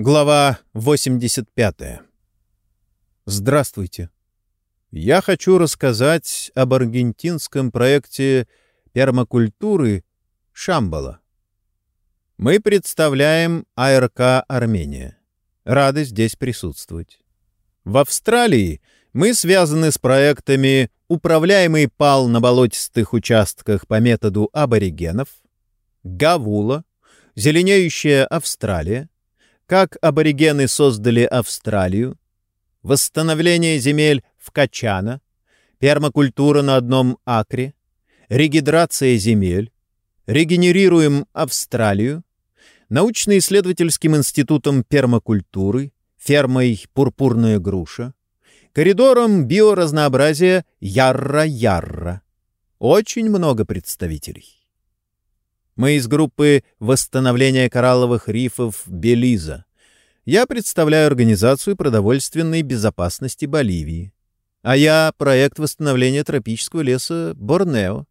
Глава 85. Здравствуйте. Я хочу рассказать об аргентинском проекте пермакультуры Шамбала. Мы представляем АРК «Армения». Рады здесь присутствовать. В Австралии мы связаны с проектами «Управляемый пал на болотистых участках по методу аборигенов», «Гавула», «Зеленеющая Австралия», как аборигены создали Австралию, восстановление земель в Качана, пермакультура на одном акре, регидрация земель, регенерируем Австралию, научно-исследовательским институтом пермакультуры, фермой «Пурпурная груша», коридором биоразнообразия Ярра-Ярра. Очень много представителей. Мы из группы восстановления коралловых рифов «Белиза». Я представляю Организацию продовольственной безопасности Боливии. А я — проект восстановления тропического леса Борнео.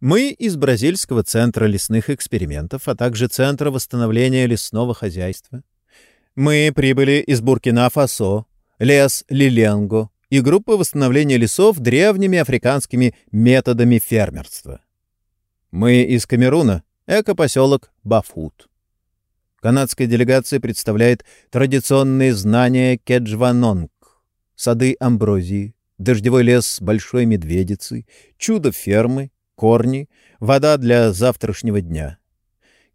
Мы из Бразильского центра лесных экспериментов, а также Центра восстановления лесного хозяйства. Мы прибыли из Буркина-Фасо, лес Лиленго и группа восстановления лесов древними африканскими методами фермерства. Мы из Камеруна, Эко-поселок Бафут. Канадская делегация представляет традиционные знания Кеджванонг, сады амброзии, дождевой лес Большой Медведицы, чудо фермы, корни, вода для завтрашнего дня.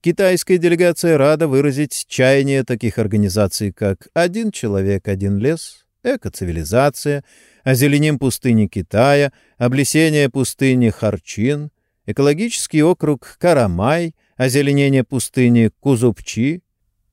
Китайская делегация рада выразить чаяние таких организаций, как «Один человек, один лес», «Эко-цивилизация», «Озеленим пустыни Китая», «Облесение пустыни Харчин», экологический округ Карамай, озеленение пустыни Кузупчи,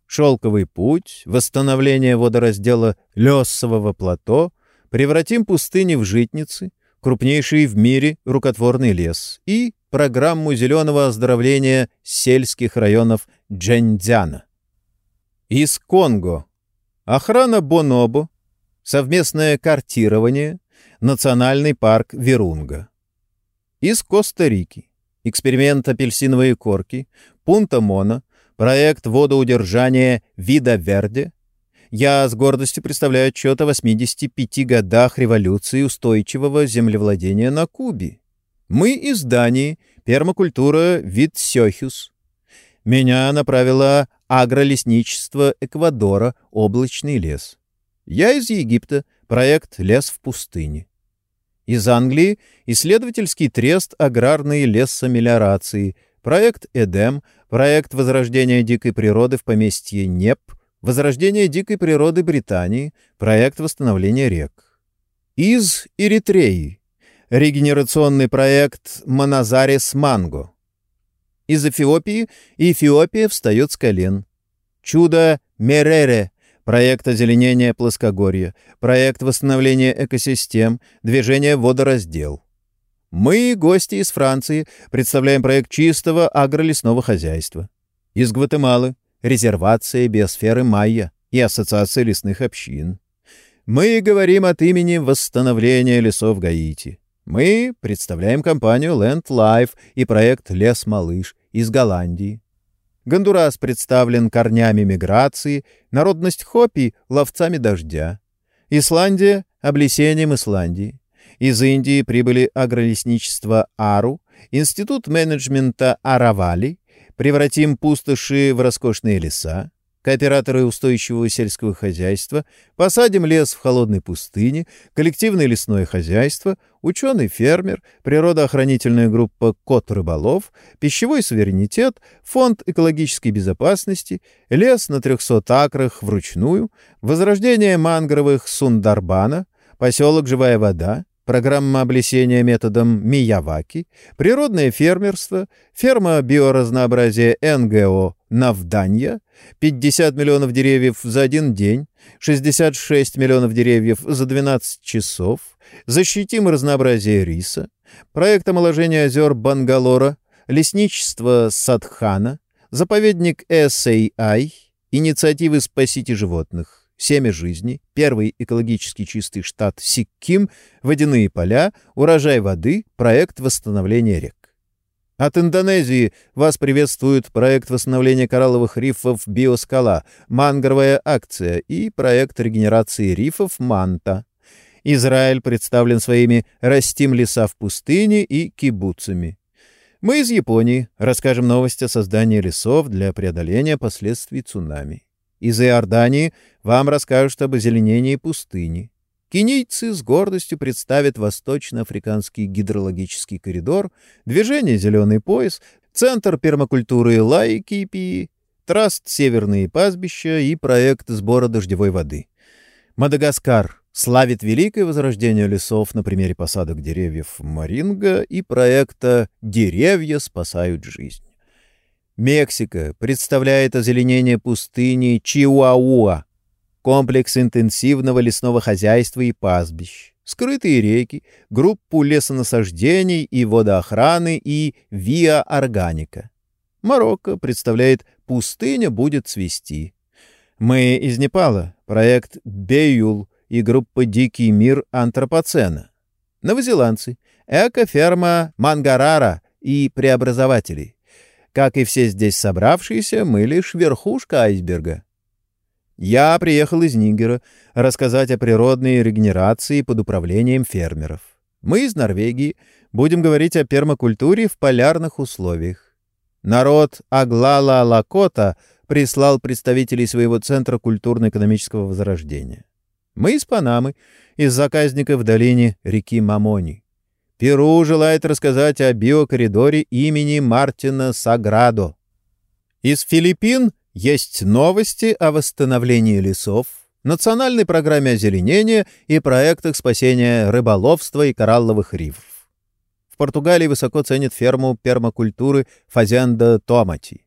шелковый путь, восстановление водораздела Лесового плато, превратим пустыни в житницы, крупнейший в мире рукотворный лес и программу зеленого оздоровления сельских районов Джендзяна. Из Конго. Охрана Бонобо, совместное картирование, национальный парк Вирунга из Коста-Рики. Эксперимент апельсиновые корки, Пунта Мона, проект водоудержания Вида Верде. Я с гордостью представляю отчет о 85 годах революции устойчивого землевладения на Кубе. Мы из Дании, пермакультура Витсехюс. Меня направило агролесничество Эквадора, облачный лес. Я из Египта, проект «Лес в пустыне». Из Англии исследовательский трест аграрной лесомелиорации, проект «Эдем», проект возрождения дикой природы в поместье Неп, возрождение дикой природы Британии, проект восстановления рек. Из Эритреи регенерационный проект «Моназарис Манго». Из Эфиопии Эфиопия встает с колен. Чудо Мерере проект озеленения плоскогорья, проект восстановления экосистем, движение водораздел. Мы, гости из Франции, представляем проект чистого агролесного хозяйства. Из Гватемалы — резервация биосферы Майя и Ассоциация лесных общин. Мы говорим от имени восстановления лесов Гаити. Мы представляем компанию Land Life и проект «Лес Малыш» из Голландии. Гондурас представлен корнями миграции, народность Хопи — ловцами дождя. Исландия — облесением Исландии. Из Индии прибыли агролесничество Ару, Институт менеджмента Аравали, превратим пустоши в роскошные леса, кооператоры устойчивого сельского хозяйства, посадим лес в холодной пустыне, коллективное лесное хозяйство, ученый-фермер, природоохранительная группа «Кот-рыболов», пищевой суверенитет, фонд экологической безопасности, лес на 300 акрах вручную, возрождение мангровых Сундарбана, поселок «Живая вода», программа облесения методом Мияваки, природное фермерство, ферма биоразнообразия НГО Навданья, 50 миллионов деревьев за один день, 66 миллионов деревьев за 12 часов, защитим разнообразие риса, проект омоложения озер Бангалора, лесничество Садхана, заповедник SAI, инициативы «Спасите животных». Семя жизни, первый экологически чистый штат Сикким, водяные поля, урожай воды, проект восстановления рек. От Индонезии вас приветствует проект восстановления коралловых рифов «Биоскала», мангровая акция и проект регенерации рифов «Манта». Израиль представлен своими «Растим леса в пустыне» и «Кибуцами». Мы из Японии расскажем новости о создании лесов для преодоления последствий цунами. Из Иордании вам расскажут об озеленении пустыни. Кенийцы с гордостью представят Восточно-Африканский гидрологический коридор, движение «Зеленый пояс», Центр пермакультуры Лайкипии, Траст «Северные пастбища» и проект сбора дождевой воды. Мадагаскар славит великое возрождение лесов на примере посадок деревьев Маринга и проекта «Деревья спасают жизнь». Мексика представляет озеленение пустыни Чиуауа, комплекс интенсивного лесного хозяйства и пастбищ, скрытые реки, группу лесонасаждений и водоохраны и Виа Органика. Марокко представляет «Пустыня будет цвести». Мы из Непала, проект «Беюл» и группа «Дикий мир антропоцена». Новозеландцы, экоферма «Мангарара» и преобразователи. Как и все здесь собравшиеся, мы лишь верхушка айсберга. Я приехал из Нигера рассказать о природной регенерации под управлением фермеров. Мы из Норвегии будем говорить о пермакультуре в полярных условиях. Народ Аглала Лакота прислал представителей своего Центра культурно-экономического возрождения. Мы из Панамы, из заказника в долине реки Мамони. Перу желает рассказать о биокоридоре имени Мартина Саградо. Из Филиппин есть новости о восстановлении лесов, национальной программе озеленения и проектах спасения рыболовства и коралловых рифов. В Португалии высоко ценят ферму пермакультуры Фазенда Томати.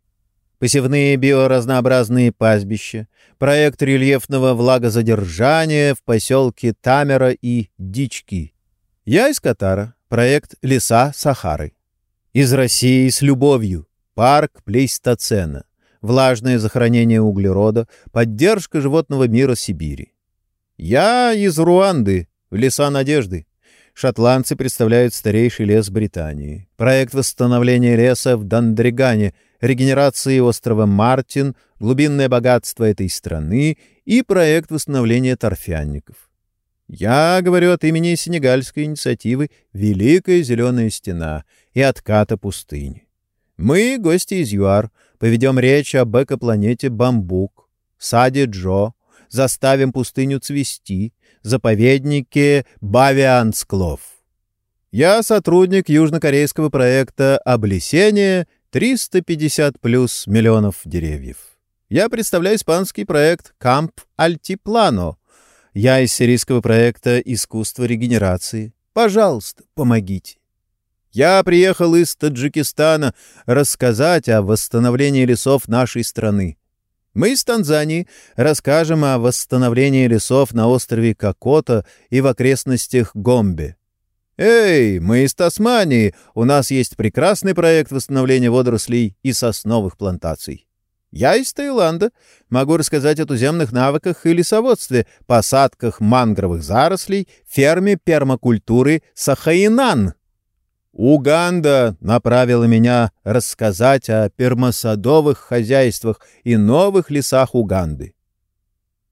Посевные биоразнообразные пастбища, проект рельефного влагозадержания в поселке Тамера и Дички. Я из Катара, проект «Леса Сахары». Из России с любовью, парк Плейстоцена влажное захоронение углерода, поддержка животного мира Сибири. Я из Руанды, в леса надежды. Шотландцы представляют старейший лес Британии. Проект восстановления леса в Дандригане, регенерации острова Мартин, глубинное богатство этой страны и проект восстановления торфянников. Я говорю от имени сенегальской инициативы «Великая зеленая стена» и отката пустыни. Мы, гости из ЮАР, поведем речь об экопланете Бамбук, саде Джо, заставим пустыню цвести, заповеднике Бавиансклов. Я сотрудник южнокорейского проекта «Облесение 350 плюс миллионов деревьев». Я представляю испанский проект «Камп Альтиплано». Я из сирийского проекта «Искусство регенерации». Пожалуйста, помогите. Я приехал из Таджикистана рассказать о восстановлении лесов нашей страны. Мы из Танзании расскажем о восстановлении лесов на острове Кокота и в окрестностях Гомбе. Эй, мы из Тасмании, у нас есть прекрасный проект восстановления водорослей и сосновых плантаций. Я из Таиланда. Могу рассказать о туземных навыках и лесоводстве, посадках мангровых зарослей, ферме пермакультуры Сахаинан, Уганда направила меня рассказать о пермосадовых хозяйствах и новых лесах Уганды.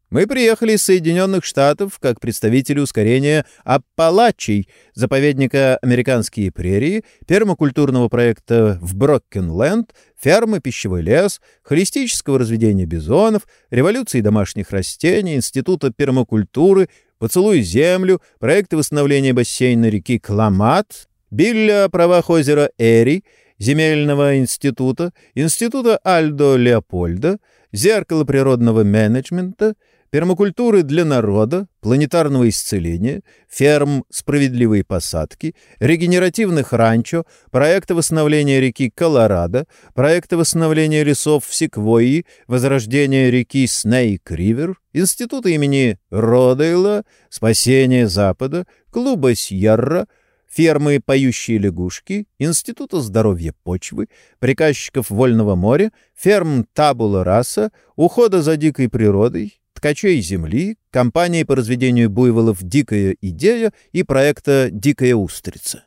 Мы приехали из Соединенных Штатов как представители ускорения Аппалачей, заповедника «Американские прерии», пермакультурного проекта в Броккенленд, фермы «Пищевой лес», холистического разведения бизонов, революции домашних растений, Института пермакультуры, «Поцелуй землю», проекты восстановления бассейна реки Кламат, Билля о правах озера Эри, Земельного института, Института Альдо Леопольда, Зеркало природного менеджмента, пермакультуры для народа, планетарного исцеления, ферм справедливой посадки, регенеративных ранчо, проекта восстановления реки Колорадо, проекта восстановления лесов в Секвойи, возрождения реки Снейк-Ривер, Института имени Родейла, спасения Запада, клуба Сьерра, фермы «Поющие лягушки», Института здоровья почвы, приказчиков Вольного моря, ферм «Табула раса», ухода за дикой природой, ткачей земли, компании по разведению буйволов «Дикая идея» и проекта «Дикая устрица».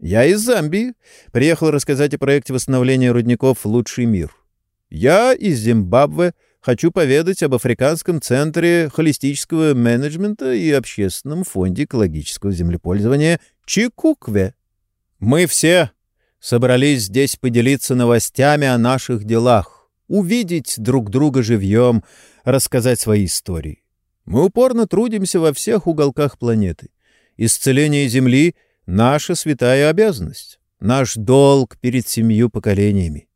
Я из Замбии. Приехал рассказать о проекте восстановления рудников «Лучший мир». Я из Зимбабве. Хочу поведать об Африканском центре холистического менеджмента и Общественном фонде экологического землепользования Чикукве. Мы все собрались здесь поделиться новостями о наших делах, увидеть друг друга живьем, рассказать свои истории. Мы упорно трудимся во всех уголках планеты. Исцеление Земли — наша святая обязанность, наш долг перед семью поколениями.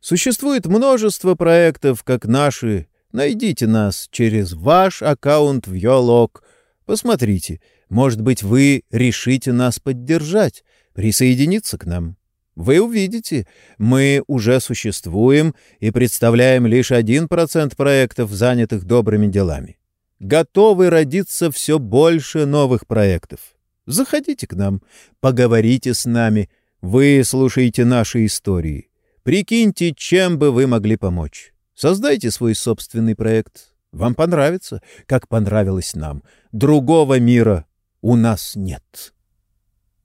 Существует множество проектов, как наши. Найдите нас через ваш аккаунт в Йолок. Посмотрите, может быть, вы решите нас поддержать, присоединиться к нам. Вы увидите, мы уже существуем и представляем лишь 1% проектов, занятых добрыми делами. Готовы родиться все больше новых проектов. Заходите к нам, поговорите с нами, вы слушаете наши истории. Прикиньте, чем бы вы могли помочь. Создайте свой собственный проект. Вам понравится, как понравилось нам. Другого мира у нас нет».